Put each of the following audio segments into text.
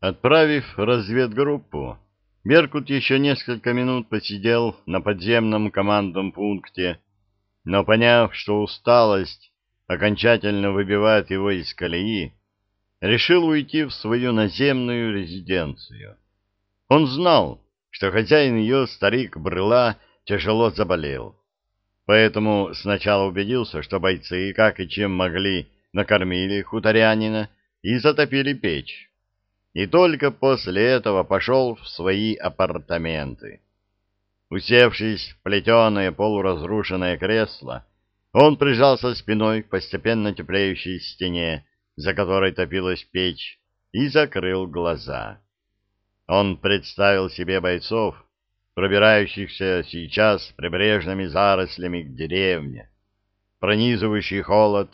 Отправив разведгруппу, Беркут еще несколько минут посидел на подземном командном пункте, но поняв, что усталость окончательно выбивает его из колеи, решил уйти в свою наземную резиденцию. Он знал, что хозяин ее, старик Брыла, тяжело заболел. Поэтому сначала убедился, что бойцы, как и чем могли, накормили хуторянина и затопили печь и только после этого пошел в свои апартаменты. Усевшись в плетеное полуразрушенное кресло, он прижался спиной к постепенно теплеющей стене, за которой топилась печь, и закрыл глаза. Он представил себе бойцов, пробирающихся сейчас прибрежными зарослями к деревне, пронизывающий холод,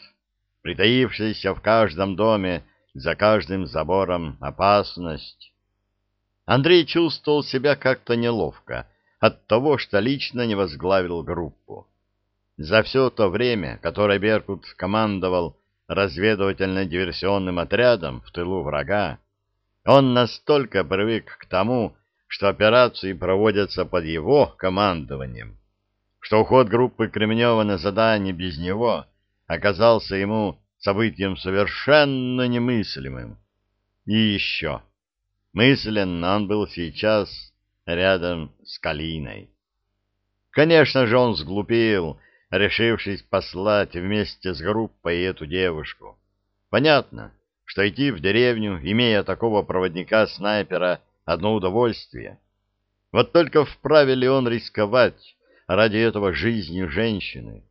притаившийся в каждом доме за каждым забором опасность. Андрей чувствовал себя как-то неловко от того, что лично не возглавил группу. За все то время, которое Беркут командовал разведывательно-диверсионным отрядом в тылу врага, он настолько привык к тому, что операции проводятся под его командованием, что уход группы Кремнева на задание без него оказался ему событием совершенно немыслимым. И еще. Мысленно он был сейчас рядом с Калиной. Конечно же, он сглупил, решившись послать вместе с группой эту девушку. Понятно, что идти в деревню, имея такого проводника-снайпера, одно удовольствие. Вот только вправе ли он рисковать ради этого жизнью женщины?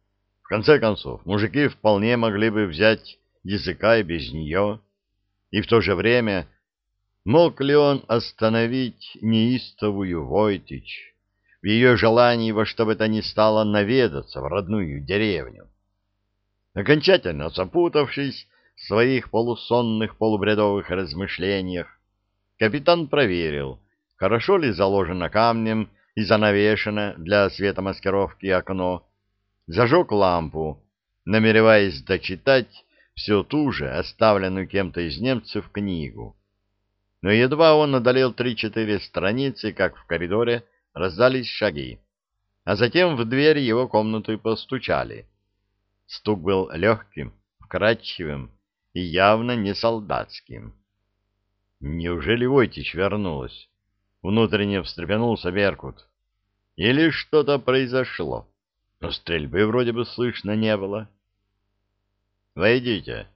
Конце концов, мужики вполне могли бы взять языка и без нее. И в то же время мог ли он остановить неистовую Войтич в ее желании во что бы то ни стало наведаться в родную деревню? Окончательно запутавшись в своих полусонных полубредовых размышлениях, капитан проверил, хорошо ли заложено камнем и занавешено для светомаскировки окно, зажег лампу, намереваясь дочитать всю ту же оставленную кем-то из немцев книгу. Но едва он одолел три-четыре страницы, как в коридоре раздались шаги, а затем в дверь его комнаты постучали. Стук был легким, вкрадчивым и явно не солдатским. Неужели Войтич вернулась? Внутренне встрепенулся Беркут. Или что-то произошло? Но стрельбы вроде бы слышно не было. «Войдите».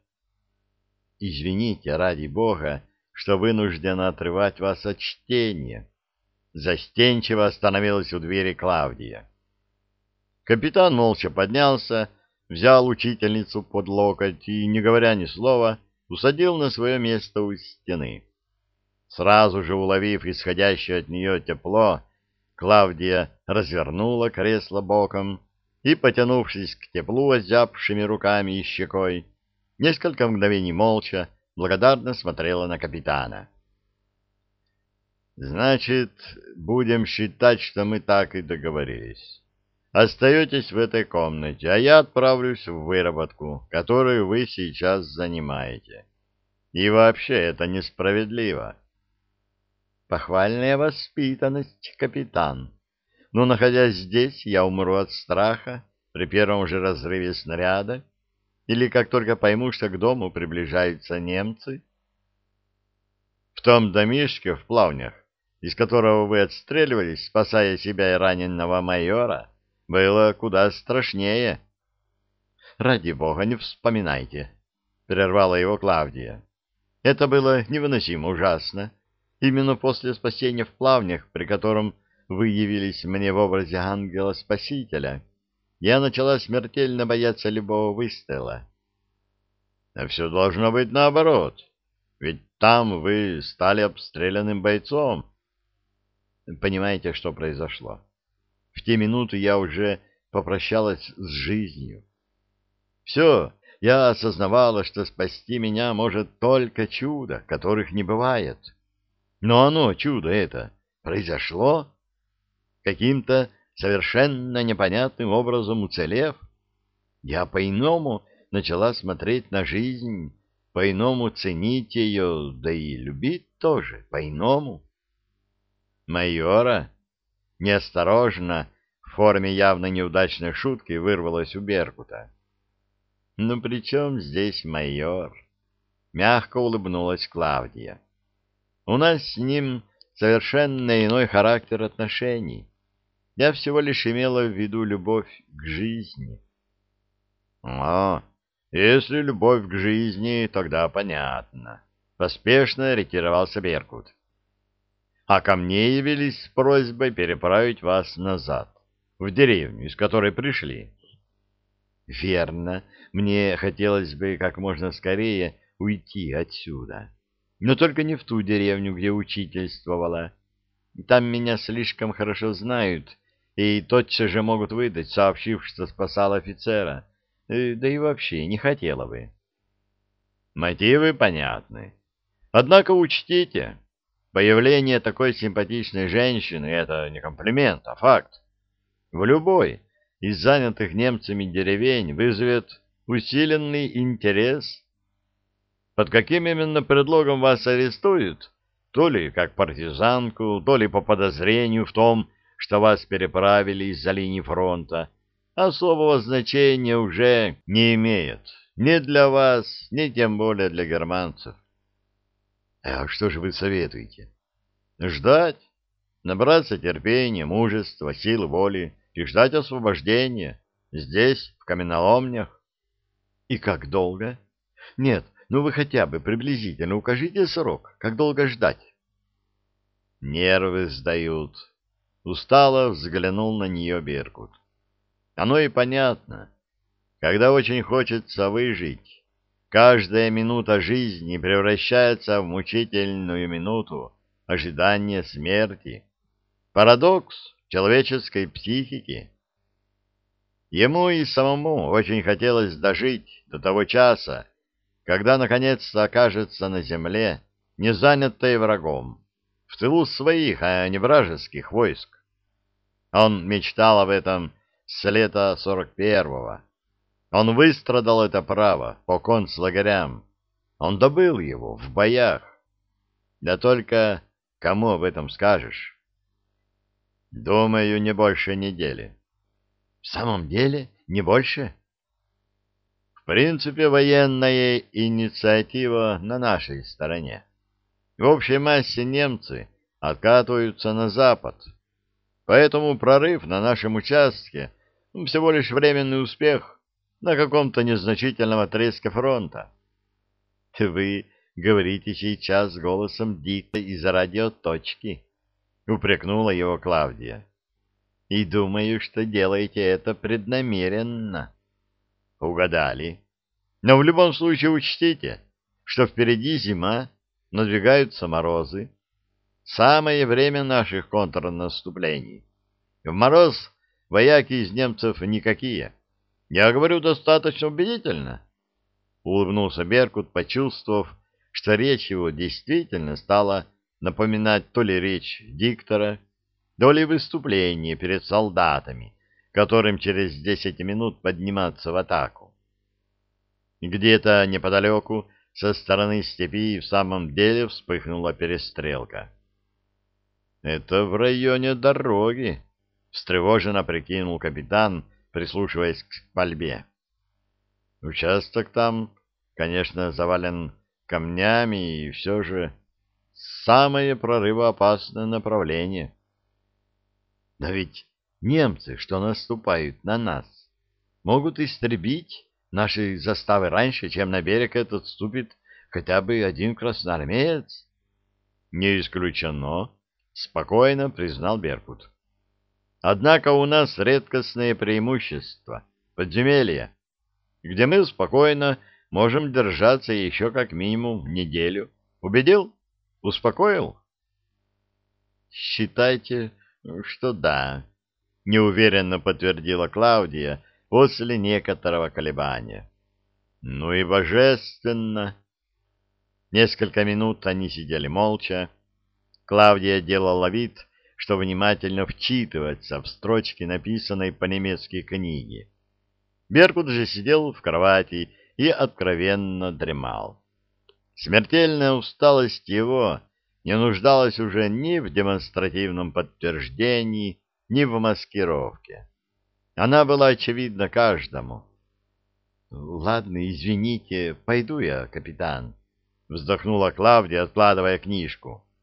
«Извините, ради бога, что вынуждена отрывать вас от чтения». Застенчиво остановилась у двери Клавдия. Капитан молча поднялся, взял учительницу под локоть и, не говоря ни слова, усадил на свое место у стены. Сразу же уловив исходящее от нее тепло, Клавдия развернула кресло боком и, потянувшись к теплу озябшими руками и щекой, несколько мгновений молча, благодарно смотрела на капитана. «Значит, будем считать, что мы так и договорились. Остаетесь в этой комнате, а я отправлюсь в выработку, которую вы сейчас занимаете. И вообще это несправедливо». «Похвальная воспитанность, капитан», но, находясь здесь, я умру от страха при первом же разрыве снаряда или как только пойму, что к дому приближаются немцы. В том домишке в плавнях, из которого вы отстреливались, спасая себя и раненого майора, было куда страшнее. — Ради бога, не вспоминайте, — прервала его Клавдия. Это было невыносимо ужасно. Именно после спасения в плавнях, при котором вы явились мне в образе ангела-спасителя, я начала смертельно бояться любого выстрела. А все должно быть наоборот, ведь там вы стали обстрелянным бойцом. Понимаете, что произошло? В те минуты я уже попрощалась с жизнью. Все, я осознавала, что спасти меня может только чудо, которых не бывает. Но оно, чудо это, произошло каким-то совершенно непонятным образом уцелев, я по-иному начала смотреть на жизнь, по-иному ценить ее, да и любить тоже по-иному. Майора неосторожно, в форме явно неудачной шутки, вырвалось у Беркута. «Ну при чем здесь майор?» Мягко улыбнулась Клавдия. «У нас с ним совершенно иной характер отношений. Я всего лишь имела в виду любовь к жизни». «О, если любовь к жизни, тогда понятно». Поспешно ретировался Беркут а ко мне явились с просьбой переправить вас назад, в деревню, из которой пришли. — Верно. Мне хотелось бы как можно скорее уйти отсюда. Но только не в ту деревню, где учительствовала. Там меня слишком хорошо знают, и тотчас же могут выдать, сообщив, что спасал офицера. Э, да и вообще не хотела бы. Мотивы понятны. Однако учтите, Появление такой симпатичной женщины — это не комплимент, а факт. В любой из занятых немцами деревень вызовет усиленный интерес. Под каким именно предлогом вас арестуют? То ли как партизанку, то ли по подозрению в том, что вас переправили из-за линии фронта, особого значения уже не имеет ни для вас, ни тем более для германцев. А что же вы советуете? Ждать, набраться терпения, мужества, силы воли и ждать освобождения здесь, в каменоломнях. И как долго? Нет, ну вы хотя бы приблизительно укажите срок, как долго ждать. Нервы сдают. Устало взглянул на нее Беркут. Оно и понятно. Когда очень хочется выжить, Каждая минута жизни превращается в мучительную минуту ожидания смерти. Парадокс человеческой психики. Ему и самому очень хотелось дожить до того часа, когда наконец-то окажется на земле, не занятой врагом, в тылу своих, а не вражеских войск. Он мечтал об этом с лета сорок первого. Он выстрадал это право по концлагерям. Он добыл его в боях. Да только кому об этом скажешь? Думаю, не больше недели. В самом деле, не больше? В принципе, военная инициатива на нашей стороне. В общей массе немцы откатываются на запад. Поэтому прорыв на нашем участке всего лишь временный успех на каком-то незначительном отрезке фронта. Вы говорите сейчас голосом Дика из радиоточки, упрекнула его Клавдия. И думаю, что делаете это преднамеренно. Угадали. Но в любом случае учтите, что впереди зима, надвигаются морозы. Самое время наших контрнаступлений. В мороз вояки из немцев никакие. Я говорю достаточно убедительно. Улыбнулся Беркут, почувствовав, что речь его действительно стала напоминать то ли речь диктора, то ли выступление перед солдатами, которым через десять минут подниматься в атаку. Где-то неподалеку со стороны степи в самом деле вспыхнула перестрелка. «Это в районе дороги», — встревоженно прикинул капитан, — прислушиваясь к пальбе. Участок там, конечно, завален камнями, и все же самое прорывоопасное направление. Да ведь немцы, что наступают на нас, могут истребить наши заставы раньше, чем на берег этот ступит хотя бы один красноармеец. Не исключено, спокойно признал Беркут. Однако у нас редкостное преимущество — подземелье, где мы спокойно можем держаться еще как минимум неделю. Убедил? Успокоил? Считайте, что да, — неуверенно подтвердила Клаудия после некоторого колебания. Ну и божественно! Несколько минут они сидели молча. Клавдия делала вид, что внимательно вчитываться в строчки, написанной по-немецки книги. Беркут же сидел в кровати и откровенно дремал. Смертельная усталость его не нуждалась уже ни в демонстративном подтверждении, ни в маскировке. Она была очевидна каждому. — Ладно, извините, пойду я, капитан, — вздохнула Клавдия, откладывая книжку. —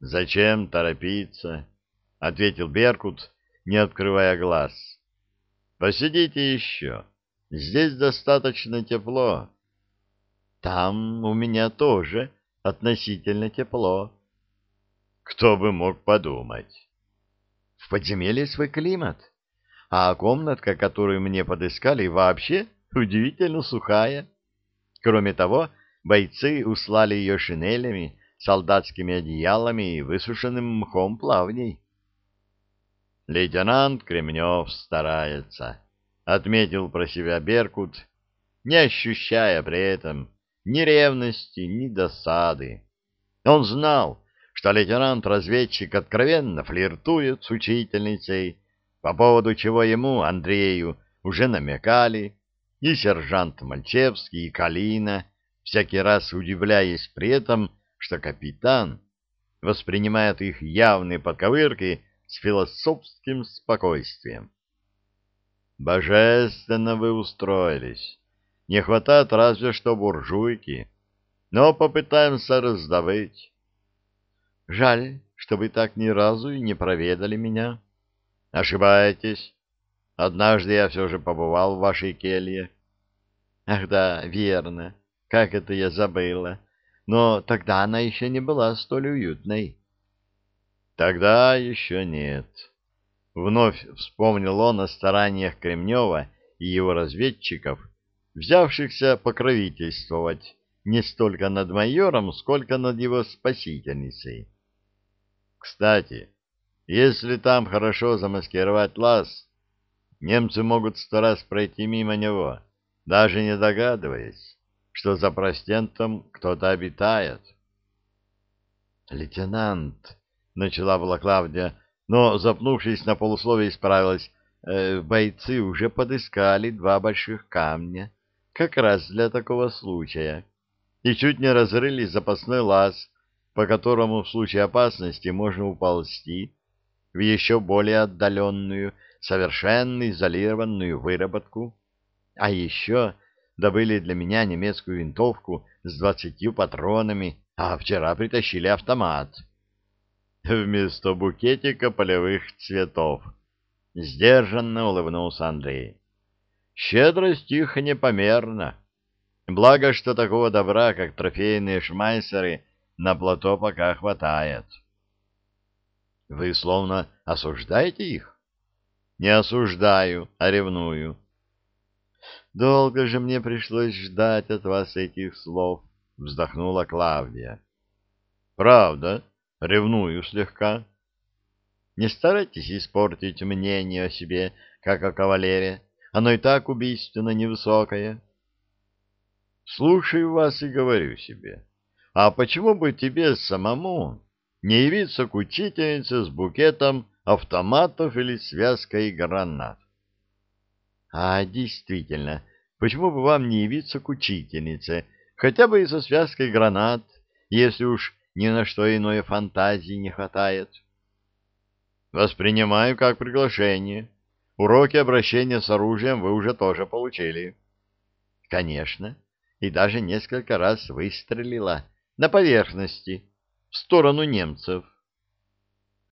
Зачем торопиться? — ответил Беркут, не открывая глаз. — Посидите еще. Здесь достаточно тепло. — Там у меня тоже относительно тепло. — Кто бы мог подумать? — В подземелье свой климат а комнатка, которую мне подыскали, вообще удивительно сухая. Кроме того, бойцы услали ее шинелями, солдатскими одеялами и высушенным мхом плавней. Лейтенант Кремнев старается, — отметил про себя Беркут, не ощущая при этом ни ревности, ни досады. Он знал, что лейтенант-разведчик откровенно флиртует с учительницей, по поводу чего ему, Андрею, уже намекали и сержант Мальчевский, и Калина, всякий раз удивляясь при этом, что капитан воспринимает их явные подковырки с философским спокойствием. «Божественно вы устроились. Не хватает разве что буржуйки, но попытаемся раздобыть. Жаль, что вы так ни разу и не проведали меня». Ошибаетесь. Однажды я все же побывал в вашей келье. Ах да, верно. Как это я забыла. Но тогда она еще не была столь уютной. Тогда еще нет. Вновь вспомнил он о стараниях Кремнева и его разведчиков, взявшихся покровительствовать не столько над майором, сколько над его спасительницей. Кстати, если там хорошо замаскировать лаз, немцы могут сто раз пройти мимо него, даже не догадываясь, что за простентом кто-то обитает. «Лейтенант», — начала была Клавдия, но, запнувшись на полусловие, исправилась, э, «бойцы уже подыскали два больших камня, как раз для такого случая, и чуть не разрыли запасной лаз, по которому в случае опасности можно уползти» в еще более отдаленную, совершенно изолированную выработку, а еще добыли для меня немецкую винтовку с двадцатью патронами, а вчера притащили автомат. Вместо букетика полевых цветов. Сдержанно улыбнулся Андрей. Щедрость их непомерна. Благо, что такого добра, как трофейные шмайсеры, на плато пока хватает. Вы словно осуждаете их? Не осуждаю, а ревную. Долго же мне пришлось ждать от вас этих слов, вздохнула Клавдия. Правда, ревную слегка. Не старайтесь испортить мнение о себе, как о кавалере. Оно и так убийственно невысокое. Слушаю вас и говорю себе. А почему бы тебе самому не явиться к учительнице с букетом автоматов или связкой гранат. А действительно, почему бы вам не явиться к учительнице, хотя бы и со связкой гранат, если уж ни на что иное фантазии не хватает? Воспринимаю как приглашение. Уроки обращения с оружием вы уже тоже получили. Конечно, и даже несколько раз выстрелила на поверхности в сторону немцев.